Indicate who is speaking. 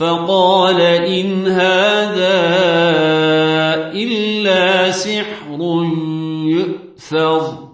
Speaker 1: فقال إن هذا إلا سحر يؤثر.